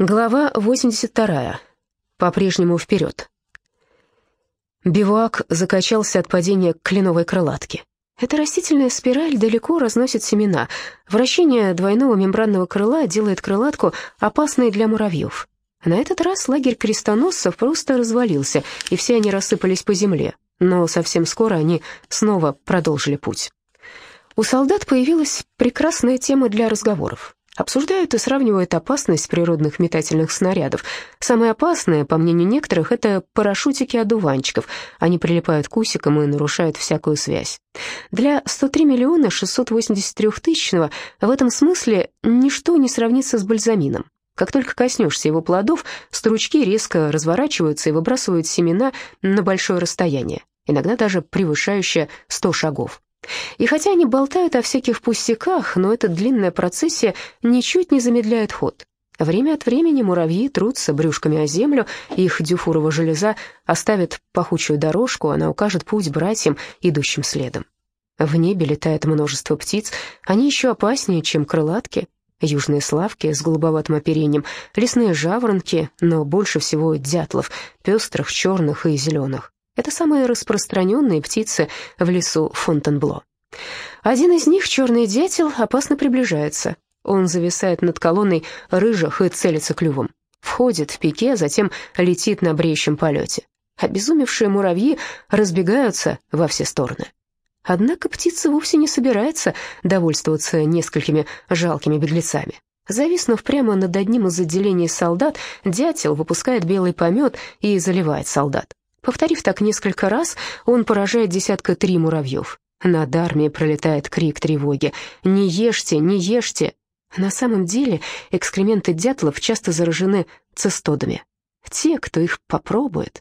Глава 82. По-прежнему вперед. Бивуак закачался от падения кленовой крылатки. Эта растительная спираль далеко разносит семена. Вращение двойного мембранного крыла делает крылатку опасной для муравьев. На этот раз лагерь крестоносцев просто развалился, и все они рассыпались по земле. Но совсем скоро они снова продолжили путь. У солдат появилась прекрасная тема для разговоров. Обсуждают и сравнивают опасность природных метательных снарядов. Самое опасное, по мнению некоторых, это парашютики одуванчиков. Они прилипают к усикам и нарушают всякую связь. Для 103 миллиона 683 тысячного в этом смысле ничто не сравнится с бальзамином. Как только коснешься его плодов, стручки резко разворачиваются и выбрасывают семена на большое расстояние, иногда даже превышающее 100 шагов. И хотя они болтают о всяких пустяках, но эта длинная процессия ничуть не замедляет ход. Время от времени муравьи трутся брюшками о землю, их дюфурово железа оставит пахучую дорожку, она укажет путь братьям, идущим следом. В небе летает множество птиц, они еще опаснее, чем крылатки, южные славки с голубоватым оперением, лесные жаворонки, но больше всего дятлов, пестрых, черных и зеленых. Это самые распространенные птицы в лесу Фонтенбло. Один из них, черный дятел, опасно приближается. Он зависает над колонной рыжих и целится клювом. Входит в пике, затем летит на бреющем полете. Обезумевшие муравьи разбегаются во все стороны. Однако птица вовсе не собирается довольствоваться несколькими жалкими беглецами. Зависнув прямо над одним из отделений солдат, дятел выпускает белый помет и заливает солдат. Повторив так несколько раз, он поражает десятка три муравьев. Над армией пролетает крик тревоги «Не ешьте, не ешьте!». На самом деле экскременты дятлов часто заражены цистодами. Те, кто их попробует,